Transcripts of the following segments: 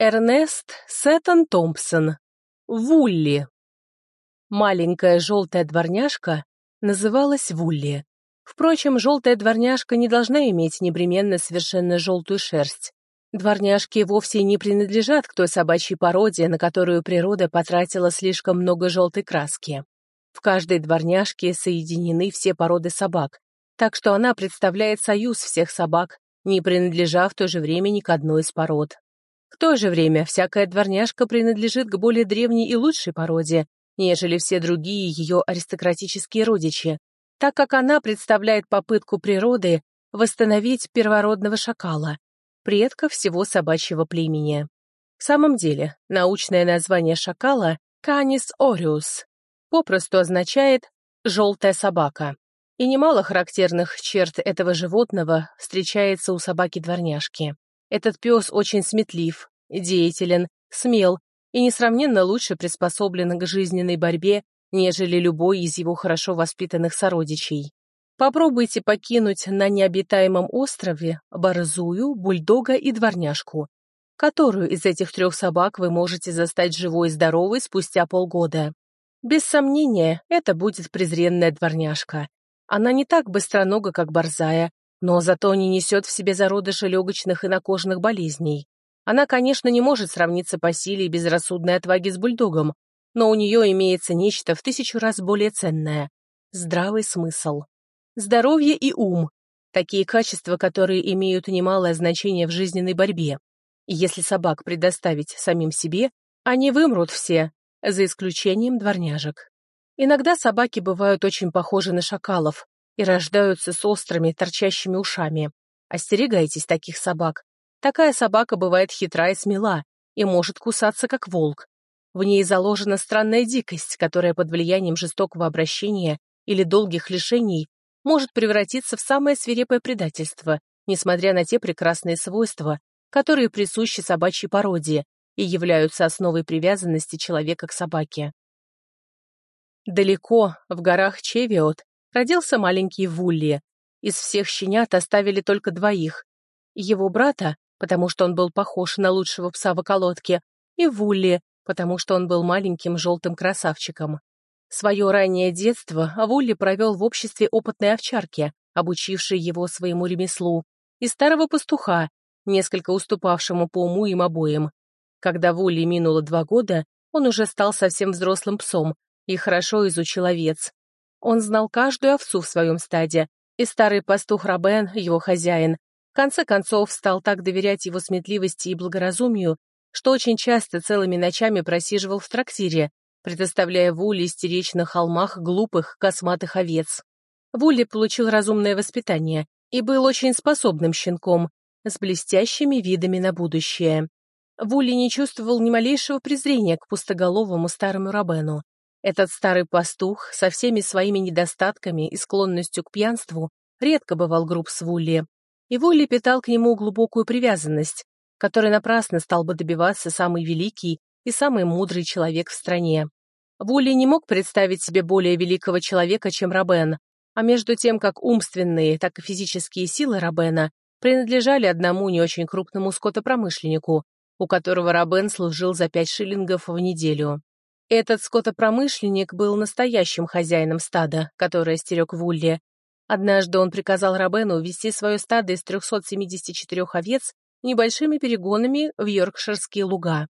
Эрнест Сеттон Томпсон. Вулли. Маленькая желтая дворняжка называлась Вулли. Впрочем, желтая дворняжка не должна иметь непременно совершенно желтую шерсть. Дворняжки вовсе не принадлежат к той собачьей породе, на которую природа потратила слишком много желтой краски. В каждой дворняжке соединены все породы собак, так что она представляет союз всех собак, не принадлежа в то же время ни к одной из пород. В то же время всякая дворняжка принадлежит к более древней и лучшей породе, нежели все другие ее аристократические родичи, так как она представляет попытку природы восстановить первородного шакала, предка всего собачьего племени. В самом деле, научное название шакала — Canis aureus, попросту означает «желтая собака». И немало характерных черт этого животного встречается у собаки-дворняжки. Этот пес очень сметлив, деятелен, смел и несравненно лучше приспособлен к жизненной борьбе, нежели любой из его хорошо воспитанных сородичей. Попробуйте покинуть на необитаемом острове борзую, бульдога и дворняжку. Которую из этих трех собак вы можете застать живой и здоровой спустя полгода? Без сомнения, это будет презренная дворняжка. Она не так быстронога, как борзая, но зато не несет в себе зародыши легочных и накожных болезней. Она, конечно, не может сравниться по силе и безрассудной отваге с бульдогом, но у нее имеется нечто в тысячу раз более ценное — здравый смысл. Здоровье и ум — такие качества, которые имеют немалое значение в жизненной борьбе. И если собак предоставить самим себе, они вымрут все, за исключением дворняжек. Иногда собаки бывают очень похожи на шакалов, и рождаются с острыми, торчащими ушами. Остерегайтесь таких собак. Такая собака бывает хитра и смела, и может кусаться, как волк. В ней заложена странная дикость, которая под влиянием жестокого обращения или долгих лишений может превратиться в самое свирепое предательство, несмотря на те прекрасные свойства, которые присущи собачьей породе и являются основой привязанности человека к собаке. Далеко, в горах Чевиот, родился маленький Вулли. Из всех щенят оставили только двоих. Его брата, потому что он был похож на лучшего пса в околотке, и Вулли, потому что он был маленьким желтым красавчиком. Свое раннее детство Вулли провел в обществе опытной овчарки, обучившей его своему ремеслу, и старого пастуха, несколько уступавшему по уму им обоим. Когда Вулли минуло два года, он уже стал совсем взрослым псом и хорошо изучил овец. Он знал каждую овцу в своем стаде, и старый пастух Рабен, его хозяин, в конце концов стал так доверять его сметливости и благоразумию, что очень часто целыми ночами просиживал в трактире, предоставляя Вулли стеречь на холмах глупых, косматых овец. Вулли получил разумное воспитание и был очень способным щенком, с блестящими видами на будущее. Вулли не чувствовал ни малейшего презрения к пустоголовому старому Рабену. Этот старый пастух со всеми своими недостатками и склонностью к пьянству редко бывал груб с Вулли, и Вулли питал к нему глубокую привязанность, которой напрасно стал бы добиваться самый великий и самый мудрый человек в стране. Вулли не мог представить себе более великого человека, чем Рабен, а между тем как умственные, так и физические силы Рабена принадлежали одному не очень крупному скотопромышленнику, у которого Рабен служил за пять шиллингов в неделю. Этот скотопромышленник был настоящим хозяином стада, которое стерег Вулли. Однажды он приказал Рабену увести свое стадо из 374 овец небольшими перегонами в Йоркширские луга.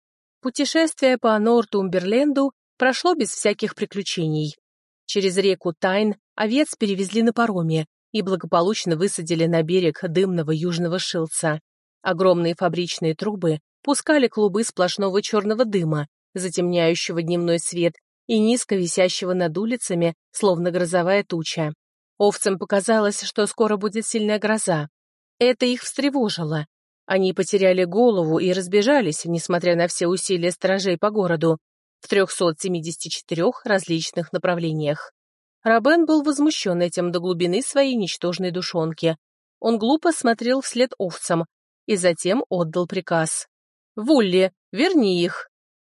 Путешествие по Нортумберленду прошло без всяких приключений. Через реку Тайн овец перевезли на пароме и благополучно высадили на берег дымного южного шилца. Огромные фабричные трубы пускали клубы сплошного черного дыма, затемняющего дневной свет и низко висящего над улицами, словно грозовая туча. Овцам показалось, что скоро будет сильная гроза. Это их встревожило. Они потеряли голову и разбежались, несмотря на все усилия сторожей по городу, в 374 различных направлениях. Рабен был возмущен этим до глубины своей ничтожной душонки. Он глупо смотрел вслед овцам и затем отдал приказ. «Вулли, верни их!»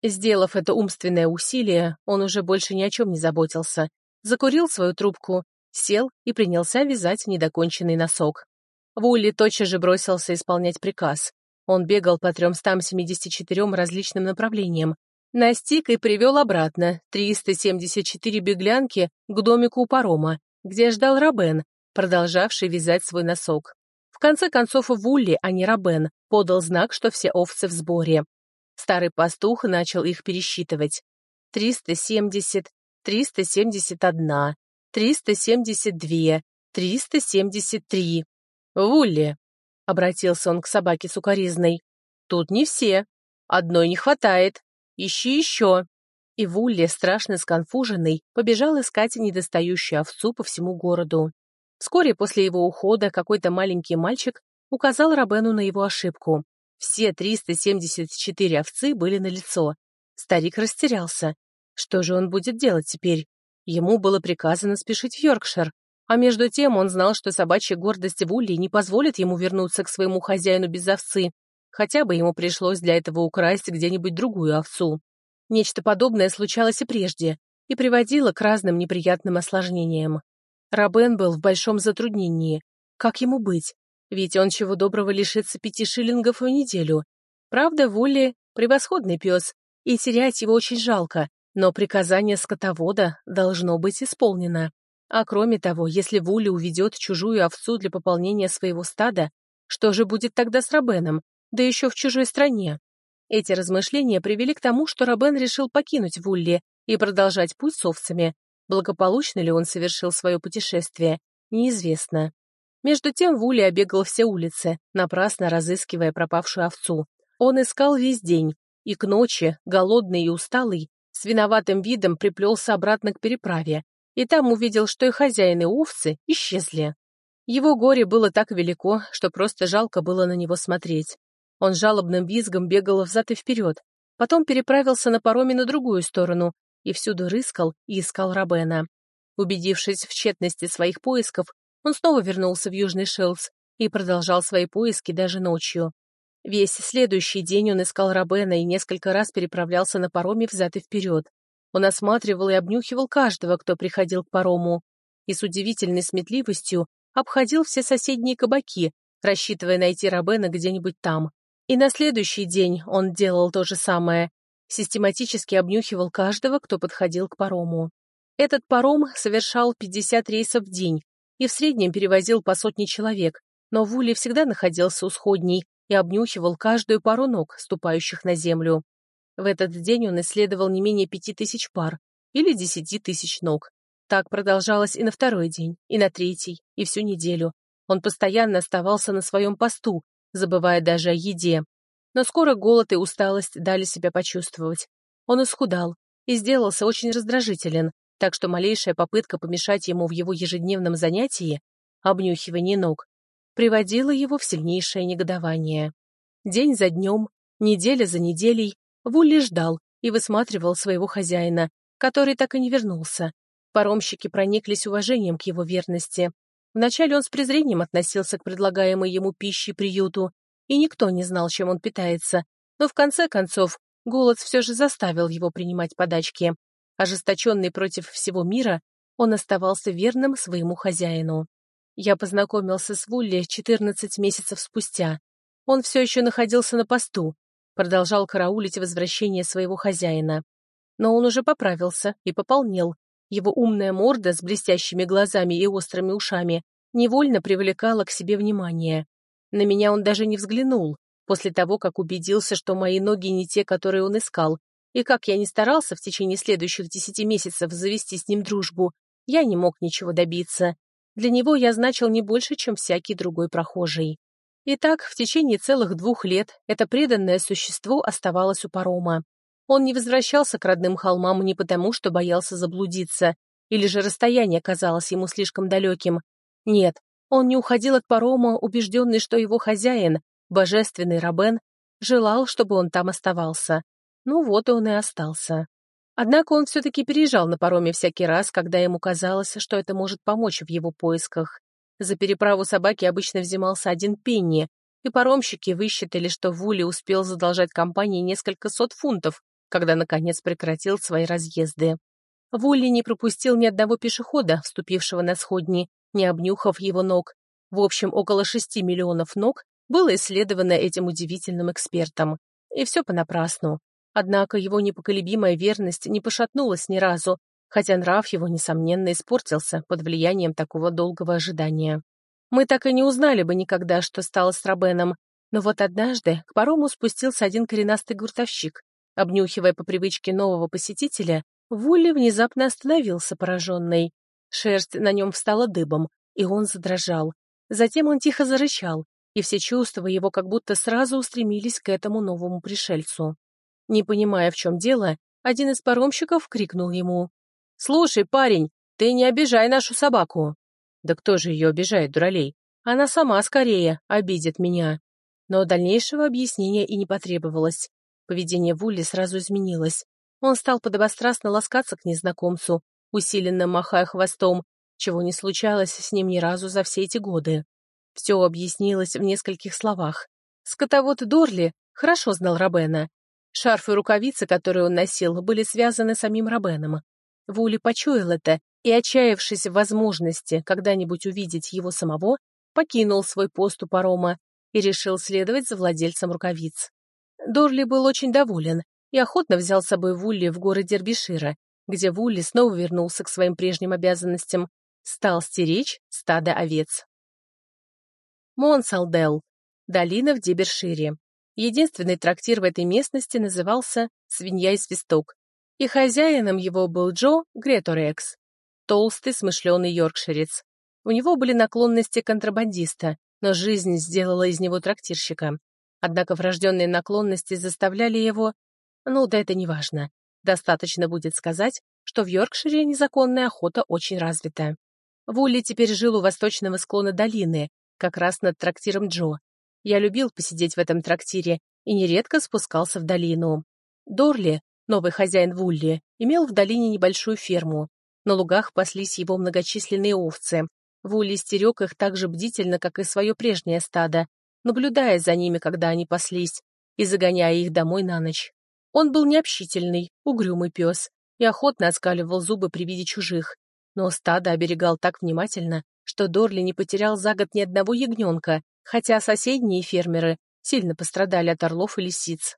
Сделав это умственное усилие, он уже больше ни о чем не заботился. Закурил свою трубку, сел и принялся вязать недоконченный носок. Вулли тотчас же бросился исполнять приказ. Он бегал по 374 различным направлениям. Настиг и привел обратно 374 беглянки к домику у парома, где ждал Рабен, продолжавший вязать свой носок. В конце концов, Вулли, а не Рабен, подал знак, что все овцы в сборе. Старый пастух начал их пересчитывать. 370, 371, 372, 373. «Вулли!» — обратился он к собаке сукоризной. «Тут не все. Одной не хватает. Ищи еще!» И Вулли, страшно сконфуженный, побежал искать недостающую овцу по всему городу. Вскоре после его ухода какой-то маленький мальчик указал Рабену на его ошибку. Все 374 овцы были на лицо. Старик растерялся. Что же он будет делать теперь? Ему было приказано спешить в Йоркшир, а между тем он знал, что собачья гордость Вулли не позволит ему вернуться к своему хозяину без овцы, хотя бы ему пришлось для этого украсть где-нибудь другую овцу. Нечто подобное случалось и прежде, и приводило к разным неприятным осложнениям. Рабен был в большом затруднении. Как ему быть? Ведь он чего доброго лишится пяти шиллингов в неделю. Правда, Вулли — превосходный пес, и терять его очень жалко, но приказание скотовода должно быть исполнено. А кроме того, если Вули уведет чужую овцу для пополнения своего стада, что же будет тогда с Рабеном, да еще в чужой стране? Эти размышления привели к тому, что Рабен решил покинуть Вулли и продолжать путь с овцами. Благополучно ли он совершил свое путешествие, неизвестно. Между тем Вули обегал все улицы, напрасно разыскивая пропавшую овцу. Он искал весь день, и к ночи, голодный и усталый, с виноватым видом приплелся обратно к переправе, и там увидел, что и хозяин, и овцы исчезли. Его горе было так велико, что просто жалко было на него смотреть. Он жалобным визгом бегал взад и вперед, потом переправился на пароме на другую сторону и всюду рыскал и искал Рабена. Убедившись в тщетности своих поисков, он снова вернулся в Южный Шелс и продолжал свои поиски даже ночью. Весь следующий день он искал Рабена и несколько раз переправлялся на пароме взад и вперед. Он осматривал и обнюхивал каждого, кто приходил к парому, и с удивительной сметливостью обходил все соседние кабаки, рассчитывая найти Рабена где-нибудь там. И на следующий день он делал то же самое, систематически обнюхивал каждого, кто подходил к парому. Этот паром совершал 50 рейсов в день и в среднем перевозил по сотне человек, но Вули всегда находился у сходней и обнюхивал каждую пару ног, ступающих на землю. В этот день он исследовал не менее пяти тысяч пар или десяти тысяч ног. Так продолжалось и на второй день, и на третий, и всю неделю. Он постоянно оставался на своем посту, забывая даже о еде. Но скоро голод и усталость дали себя почувствовать. Он исхудал и сделался очень раздражителен, так что малейшая попытка помешать ему в его ежедневном занятии, обнюхивании ног, приводила его в сильнейшее негодование. День за днем, неделя за неделей Вулли ждал и высматривал своего хозяина, который так и не вернулся. Паромщики прониклись уважением к его верности. Вначале он с презрением относился к предлагаемой ему пище и приюту, и никто не знал, чем он питается, но в конце концов голод все же заставил его принимать подачки. Ожесточенный против всего мира, он оставался верным своему хозяину. Я познакомился с Вулли 14 месяцев спустя. Он все еще находился на посту, продолжал караулить возвращение своего хозяина. Но он уже поправился и пополнел. Его умная морда с блестящими глазами и острыми ушами невольно привлекала к себе внимание. На меня он даже не взглянул, после того, как убедился, что мои ноги не те, которые он искал, и как я не старался в течение следующих десяти месяцев завести с ним дружбу, я не мог ничего добиться. Для него я значил не больше, чем всякий другой прохожий. И так в течение целых двух лет это преданное существо оставалось у парома. Он не возвращался к родным холмам не потому, что боялся заблудиться, или же расстояние казалось ему слишком далеким. Нет, он не уходил от парома, убежденный, что его хозяин, божественный Рабен, желал, чтобы он там оставался. Ну вот он и остался. Однако он все-таки переезжал на пароме всякий раз, когда ему казалось, что это может помочь в его поисках. За переправу собаки обычно взимался один пенни, и паромщики высчитали, что Вули успел задолжать компании несколько сот фунтов, когда, наконец, прекратил свои разъезды. Вулли не пропустил ни одного пешехода, вступившего на сходни, не обнюхав его ног. В общем, около шести миллионов ног было исследовано этим удивительным экспертом. И все понапрасну. Однако его непоколебимая верность не пошатнулась ни разу, хотя нрав его, несомненно, испортился под влиянием такого долгого ожидания. Мы так и не узнали бы никогда, что стало с Робеном, но вот однажды к парому спустился один коренастый гуртовщик. Обнюхивая по привычке нового посетителя, Вулли внезапно остановился пораженный. Шерсть на нем встала дыбом, и он задрожал. Затем он тихо зарычал, и все чувства его как будто сразу устремились к этому новому пришельцу. Не понимая, в чем дело, один из паромщиков крикнул ему. «Слушай, парень, ты не обижай нашу собаку!» «Да кто же ее обижает, дуралей? Она сама скорее обидит меня!» Но дальнейшего объяснения и не потребовалось. Поведение Вулли сразу изменилось. Он стал подобострастно ласкаться к незнакомцу, усиленно махая хвостом, чего не случалось с ним ни разу за все эти годы. Все объяснилось в нескольких словах. Скотовод Дорли хорошо знал Робена. Шарф и рукавицы, которые он носил, были связаны самим Робеном. Вули почуял это и, отчаявшись в возможности когда-нибудь увидеть его самого, покинул свой пост у парома и решил следовать за владельцем рукавиц. Дорли был очень доволен и охотно взял с собой Вулли в горы Дербишира, где Вулли снова вернулся к своим прежним обязанностям, стал стеречь стадо овец. Монсалдел, долина в Дебершире. Единственный трактир в этой местности назывался «Свинья и свисток», и хозяином его был Джо Греторекс, толстый смышленый йоркширец. У него были наклонности контрабандиста, но жизнь сделала из него трактирщика. Однако врожденные наклонности заставляли его... Ну, да это не важно. Достаточно будет сказать, что в Йоркшире незаконная охота очень развита. Вулли теперь жил у восточного склона долины, как раз над трактиром Джо. Я любил посидеть в этом трактире и нередко спускался в долину. Дорли, новый хозяин Вулли, имел в долине небольшую ферму. На лугах паслись его многочисленные овцы. Вулли стерег их так же бдительно, как и свое прежнее стадо, наблюдая за ними, когда они паслись, и загоняя их домой на ночь. Он был необщительный, угрюмый пес и охотно оскаливал зубы при виде чужих, но стадо оберегал так внимательно, что Дорли не потерял за год ни одного ягненка, хотя соседние фермеры сильно пострадали от орлов и лисиц.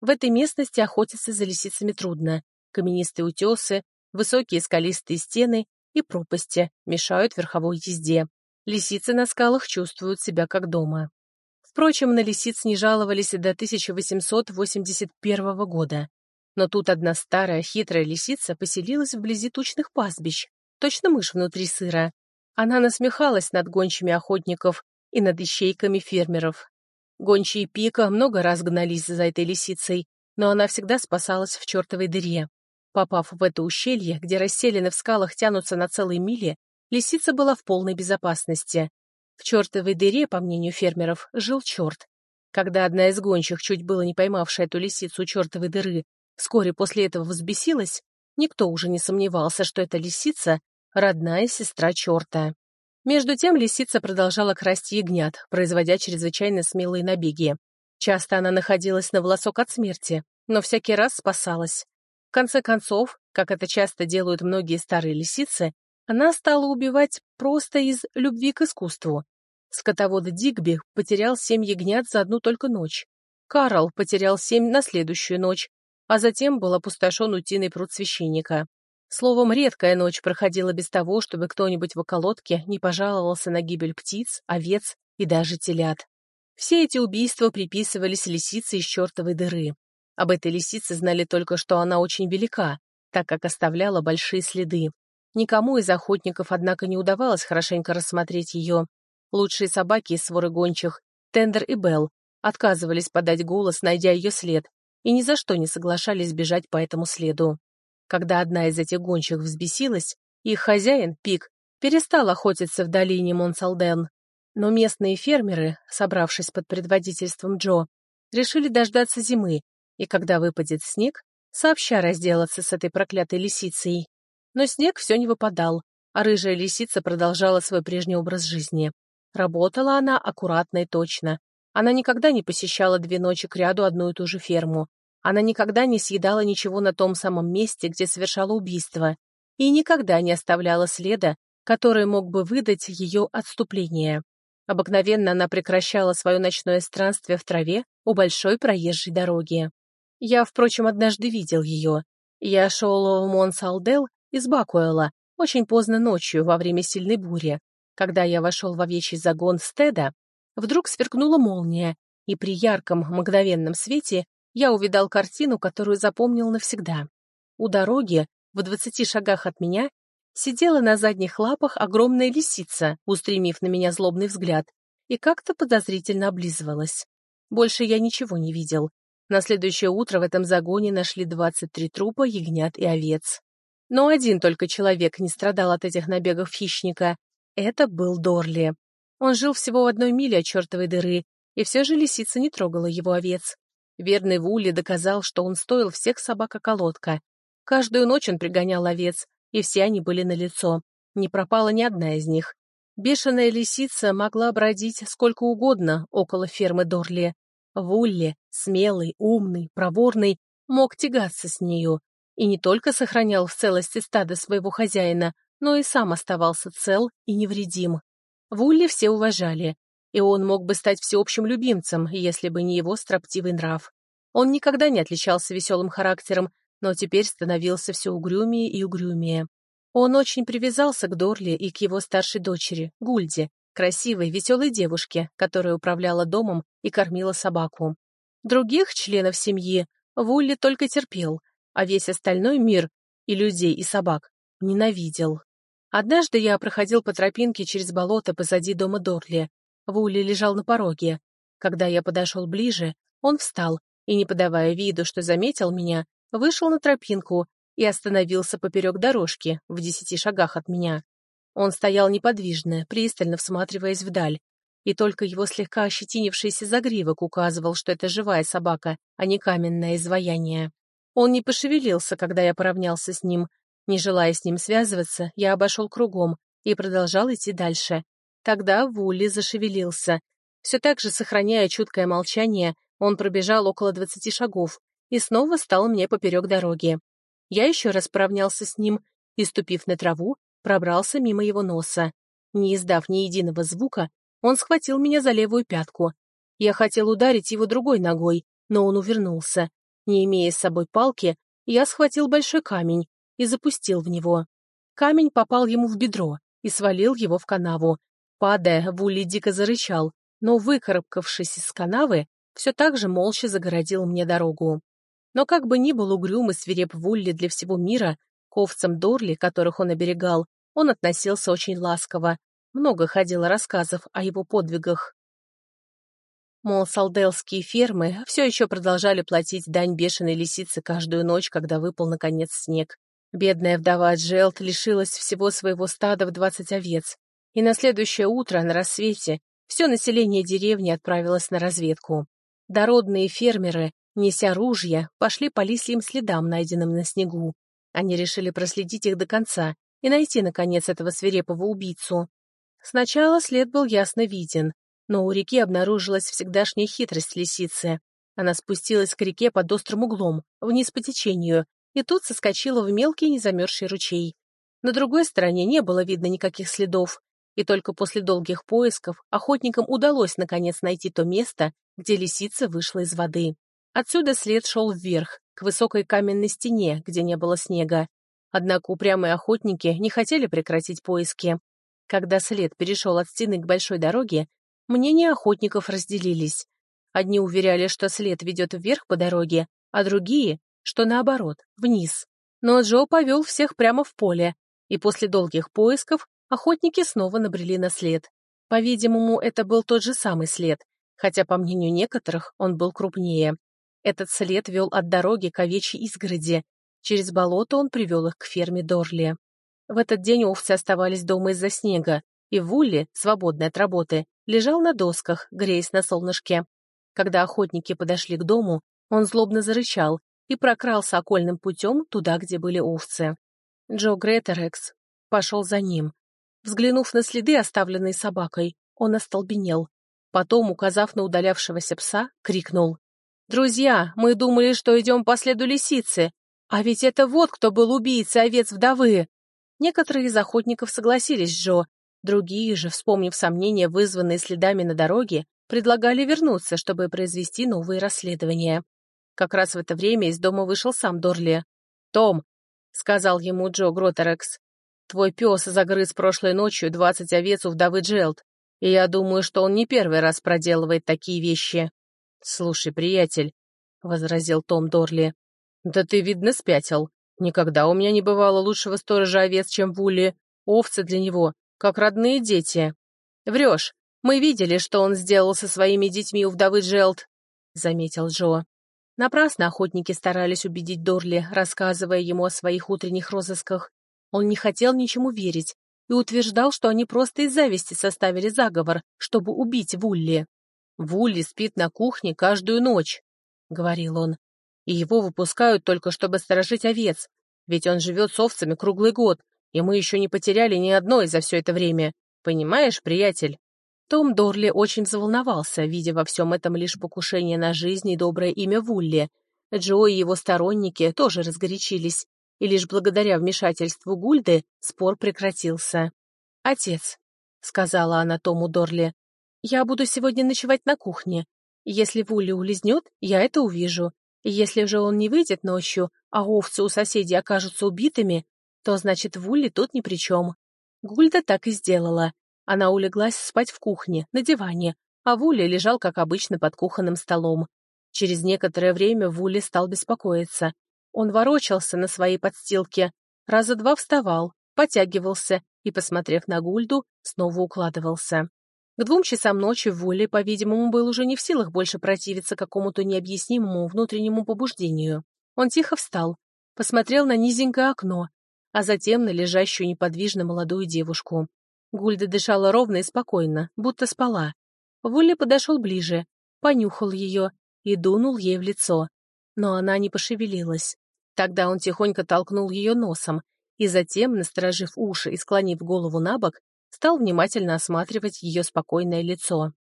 В этой местности охотиться за лисицами трудно. Каменистые утесы, высокие скалистые стены и пропасти мешают верховой езде. Лисицы на скалах чувствуют себя как дома. Впрочем, на лисиц не жаловались до 1881 года. Но тут одна старая хитрая лисица поселилась вблизи тучных пастбищ, точно мышь внутри сыра. Она насмехалась над гончими охотников и над ищейками фермеров. Гончие пика много раз гнались за этой лисицей, но она всегда спасалась в чертовой дыре. Попав в это ущелье, где расселены в скалах тянутся на целые мили, лисица была в полной безопасности. В чертовой дыре, по мнению фермеров, жил черт. Когда одна из гончих, чуть было не поймавшая эту лисицу чертовой дыры, вскоре после этого взбесилась, никто уже не сомневался, что эта лисица — родная сестра черта. Между тем лисица продолжала красть ягнят, производя чрезвычайно смелые набеги. Часто она находилась на волосок от смерти, но всякий раз спасалась. В конце концов, как это часто делают многие старые лисицы, она стала убивать просто из любви к искусству. Скотовод Дигби потерял семь ягнят за одну только ночь. Карл потерял семь на следующую ночь, а затем был опустошен утиный пруд священника. Словом, редкая ночь проходила без того, чтобы кто-нибудь в околотке не пожаловался на гибель птиц, овец и даже телят. Все эти убийства приписывались лисице из чертовой дыры. Об этой лисице знали только, что она очень велика, так как оставляла большие следы. Никому из охотников, однако, не удавалось хорошенько рассмотреть ее. Лучшие собаки из своры гончих, Тендер и Белл, отказывались подать голос, найдя ее след, и ни за что не соглашались бежать по этому следу. Когда одна из этих гончих взбесилась, их хозяин, Пик, перестал охотиться в долине Монсалден. Но местные фермеры, собравшись под предводительством Джо, решили дождаться зимы, и когда выпадет снег, сообща разделаться с этой проклятой лисицей. Но снег все не выпадал, а рыжая лисица продолжала свой прежний образ жизни. Работала она аккуратно и точно. Она никогда не посещала две ночи кряду одну и ту же ферму. Она никогда не съедала ничего на том самом месте, где совершала убийство, и никогда не оставляла следа, который мог бы выдать ее отступление. Обыкновенно она прекращала свое ночное странствие в траве у большой проезжей дороги. Я, впрочем, однажды видел ее. Я шел в Монсалдел из Бакуэла очень поздно ночью во время сильной бури. Когда я вошел в овечий загон стеда, вдруг сверкнула молния, и при ярком мгновенном свете я увидал картину, которую запомнил навсегда. У дороги, в двадцати шагах от меня, сидела на задних лапах огромная лисица, устремив на меня злобный взгляд, и как-то подозрительно облизывалась. Больше я ничего не видел. На следующее утро в этом загоне нашли 23 трупа ягнят и овец. Но один только человек не страдал от этих набегов хищника. Это был Дорли. Он жил всего в одной миле от чертовой дыры, и все же лисица не трогала его овец. Верный Вулли доказал, что он стоил всех собак околотка. Каждую ночь он пригонял овец, и все они были на лицо. Не пропала ни одна из них. Бешеная лисица могла бродить сколько угодно около фермы Дорли. Вулли, смелый, умный, проворный, мог тягаться с нею. И не только сохранял в целости стада своего хозяина, но и сам оставался цел и невредим. Вулли все уважали, и он мог бы стать всеобщим любимцем, если бы не его строптивый нрав. Он никогда не отличался веселым характером, но теперь становился все угрюмее и угрюмее. Он очень привязался к Дорли и к его старшей дочери, Гульде, красивой, веселой девушке, которая управляла домом и кормила собаку. Других членов семьи Вулли только терпел, а весь остальной мир, и людей, и собак, ненавидел. Однажды я проходил по тропинке через болото позади дома Дорли. Вулли лежал на пороге. Когда я подошел ближе, он встал и, не подавая виду, что заметил меня, вышел на тропинку и остановился поперек дорожки в десяти шагах от меня. Он стоял неподвижно, пристально всматриваясь вдаль, и только его слегка ощетинившийся загривок указывал, что это живая собака, а не каменное изваяние. Он не пошевелился, когда я поравнялся с ним. Не желая с ним связываться, я обошел кругом и продолжал идти дальше. Тогда Вулли зашевелился. Все так же, сохраняя чуткое молчание, он пробежал около двадцати шагов, и снова стал мне поперек дороги. Я еще раз поравнялся с ним и, ступив на траву, пробрался мимо его носа. Не издав ни единого звука, он схватил меня за левую пятку. Я хотел ударить его другой ногой, но он увернулся. Не имея с собой палки, я схватил большой камень и запустил в него. Камень попал ему в бедро и свалил его в канаву. Падая, Вулли дико зарычал, но, выкарабкавшись из канавы, все так же молча загородил мне дорогу. Но как бы ни был угрюм и свиреп Вулли для всего мира, к овцам Дорли, которых он оберегал, он относился очень ласково. Много ходило рассказов о его подвигах. Мол, салделские фермы все еще продолжали платить дань бешеной лисице каждую ночь, когда выпал, наконец, снег. Бедная вдова Джелт лишилась всего своего стада в двадцать овец, и на следующее утро, на рассвете, все население деревни отправилось на разведку. Дородные фермеры Неся ружья, пошли по лисьим следам, найденным на снегу. Они решили проследить их до конца и найти, наконец, этого свирепого убийцу. Сначала след был ясно виден, но у реки обнаружилась всегдашняя хитрость лисицы. Она спустилась к реке под острым углом, вниз по течению, и тут соскочила в мелкий незамерзший ручей. На другой стороне не было видно никаких следов, и только после долгих поисков охотникам удалось наконец найти то место, где лисица вышла из воды. Отсюда след шел вверх, к высокой каменной стене, где не было снега. Однако упрямые охотники не хотели прекратить поиски. Когда след перешел от стены к большой дороге, мнения охотников разделились. Одни уверяли, что след ведет вверх по дороге, а другие, что наоборот, вниз. Но Джо повел всех прямо в поле, и после долгих поисков охотники снова набрели на след. По-видимому, это был тот же самый след, хотя, по мнению некоторых, он был крупнее. Этот след вел от дороги к овечьей изгороди. Через болото он привел их к ферме Дорли. В этот день овцы оставались дома из-за снега, и Вулли, свободный от работы, лежал на досках, греясь на солнышке. Когда охотники подошли к дому, он злобно зарычал и прокрался окольным путем туда, где были овцы. Джо Гретерекс пошел за ним. Взглянув на следы, оставленные собакой, он остолбенел. Потом, указав на удалявшегося пса, крикнул. «Друзья, мы думали, что идем по следу лисицы, а ведь это вот кто был убийцей овец вдовы!» Некоторые из охотников согласились с Джо, Другие же, вспомнив сомнения, вызванные следами на дороге, предлагали вернуться, чтобы произвести новые расследования. Как раз в это время из дома вышел сам Дорли. «Том», — сказал ему Джо Гротерекс, — «твой пес загрыз прошлой ночью двадцать овец у вдовы Джелд, и я думаю, что он не первый раз проделывает такие вещи». «Слушай, приятель», — возразил Том Дорли, — «да ты, видно, спятил. Никогда у меня не бывало лучшего сторожа овец, чем Вулли. Овцы для него, как родные дети. Врешь. Мы видели, что он сделал со своими детьми у вдовы Джелд, — заметил Джо. Напрасно охотники старались убедить Дорли, рассказывая ему о своих утренних розысках. Он не хотел ничему верить и утверждал, что они просто из зависти составили заговор, чтобы убить Вулли. «Вулли спит на кухне каждую ночь», — говорил он, «и его выпускают только, чтобы сторожить овец, ведь он живет с овцами круглый год, и мы еще не потеряли ни одной за все это время. Понимаешь, приятель?» Том Дорли очень заволновался, видя во всем этом лишь покушение на жизнь и доброе имя Вулли. Джо и его сторонники тоже разгорячились, и лишь благодаря вмешательству Гульды спор прекратился. «Отец», — сказала она Тому Дорли, — «я буду сегодня ночевать на кухне. Если Вулли улизнет, я это увижу. Если же он не выйдет ночью, а овцы у соседей окажутся убитыми, то значит Вулли тут ни при чем». Гульда так и сделала. Она улеглась спать в кухне, на диване, а Вули лежал, как обычно, под кухонным столом. Через некоторое время Вули стал беспокоиться. Он ворочался на своей подстилке, раза два вставал, потягивался и, посмотрев на Гульду, снова укладывался. К двум часам ночи Вули, по-видимому, был уже не в силах больше противиться какому-то необъяснимому внутреннему побуждению. Он тихо встал, посмотрел на низенькое окно, а затем на лежащую неподвижно молодую девушку. Гульда дышала ровно и спокойно, будто спала. Вулли подошел ближе, понюхал ее и дунул ей в лицо. Но она не пошевелилась. Тогда он тихонько толкнул ее носом и затем, насторожив уши и склонив голову на бок, стал внимательно осматривать ее спокойное лицо.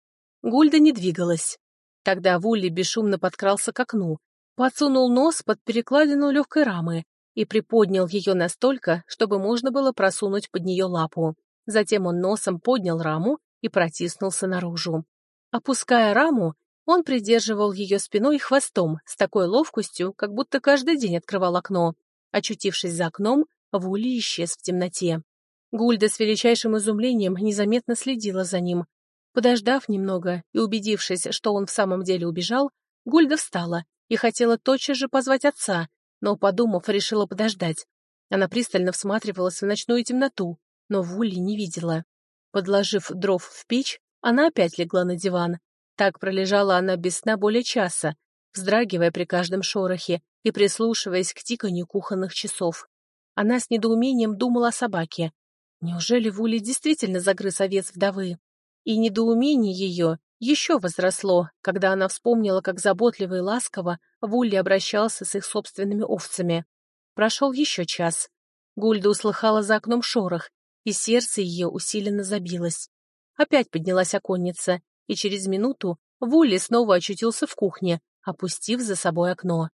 Гульда не двигалась. Тогда Вулли бесшумно подкрался к окну, подсунул нос под перекладину легкой рамы и приподнял ее настолько, чтобы можно было просунуть под нее лапу. Затем он носом поднял раму и протиснулся наружу. Опуская раму, он придерживал ее спиной и хвостом с такой ловкостью, как будто каждый день открывал окно. Очутившись за окном, Вули исчез в темноте. Гульда с величайшим изумлением незаметно следила за ним. Подождав немного и убедившись, что он в самом деле убежал, Гульда встала и хотела тотчас же позвать отца, но, подумав, решила подождать. Она пристально всматривалась в ночную темноту, но Вулли не видела. Подложив дров в печь, она опять легла на диван. Так пролежала она без сна более часа, вздрагивая при каждом шорохе и прислушиваясь к тиканью кухонных часов. Она с недоумением думала о собаке. Неужели Вули действительно загрыз овец вдовы? И недоумение ее еще возросло, когда она вспомнила, как заботливо и ласково Вулли обращался с их собственными овцами. Прошел еще час. Гульда услыхала за окном шорох и сердце ее усиленно забилось. Опять поднялась оконница, и через минуту Вулли снова очутился в кухне, опустив за собой окно.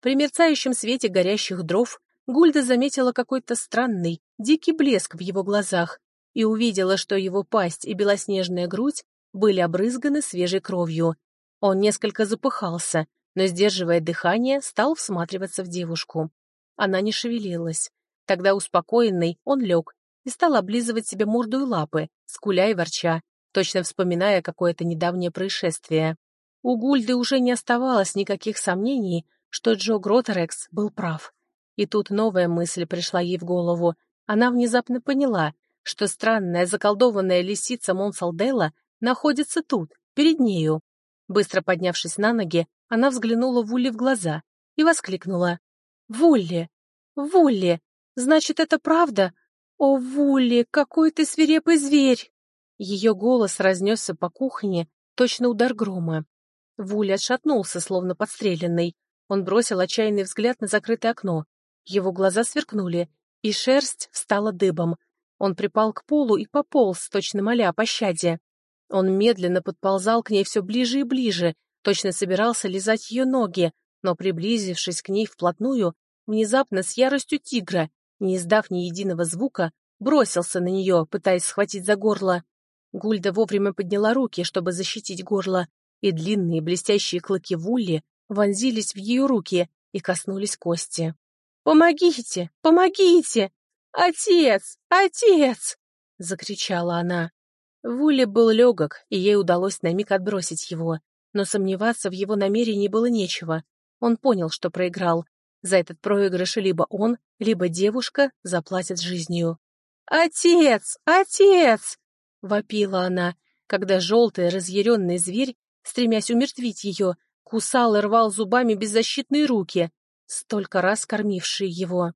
При мерцающем свете горящих дров Гульда заметила какой-то странный, дикий блеск в его глазах и увидела, что его пасть и белоснежная грудь были обрызганы свежей кровью. Он несколько запыхался, но, сдерживая дыхание, стал всматриваться в девушку. Она не шевелилась. Тогда, успокоенный, он лег и стал облизывать себе морду и лапы, скуля и ворча, точно вспоминая какое-то недавнее происшествие. У Гульды уже не оставалось никаких сомнений, что Джо Гротерекс был прав. И тут новая мысль пришла ей в голову. Она внезапно поняла, что странная заколдованная лисица Монсалделла находится тут, перед нею. Быстро поднявшись на ноги, она взглянула Вулли в глаза и воскликнула. «Вулли! Вулли! Значит, это правда? «О, Вулли, какой ты свирепый зверь!» Ее голос разнесся по кухне, точно удар грома. Вулли отшатнулся, словно подстреленный. Он бросил отчаянный взгляд на закрытое окно. Его глаза сверкнули, и шерсть встала дыбом. Он припал к полу и пополз, точно моля о пощаде. Он медленно подползал к ней все ближе и ближе, точно собирался лизать ее ноги, но, приблизившись к ней вплотную, внезапно с яростью тигра не издав ни единого звука, бросился на нее, пытаясь схватить за горло. Гульда вовремя подняла руки, чтобы защитить горло, и длинные блестящие клыки Вулли вонзились в ее руки и коснулись кости. «Помогите! Помогите! Отец! Отец!» — закричала она. Вулли был легок, и ей удалось на миг отбросить его, но сомневаться в его намерении было нечего. Он понял, что проиграл. За этот проигрыш либо он, либо девушка заплатят жизнью. «Отец! Отец!» — вопила она, когда желтый разъяренный зверь, стремясь умертвить ее, кусал и рвал зубами беззащитные руки, столько раз кормившие его.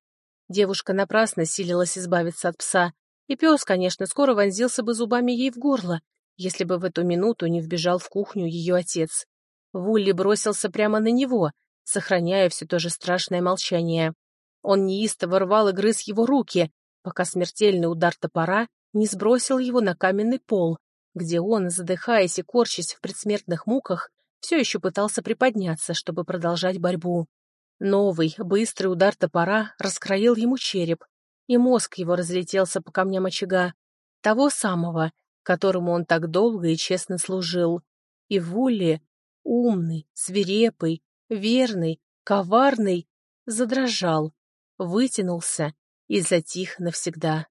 Девушка напрасно силилась избавиться от пса, и пес, конечно, скоро вонзился бы зубами ей в горло, если бы в эту минуту не вбежал в кухню ее отец. Вулли бросился прямо на него, сохраняя все то же страшное молчание. Он неистово рвал и грыз его руки, пока смертельный удар топора не сбросил его на каменный пол, где он, задыхаясь и корчась в предсмертных муках, все еще пытался приподняться, чтобы продолжать борьбу. Новый, быстрый удар топора раскроил ему череп, и мозг его разлетелся по камням очага, того самого, которому он так долго и честно служил. И Вулли, умный, свирепый, верный, коварный, задрожал, вытянулся и затих навсегда.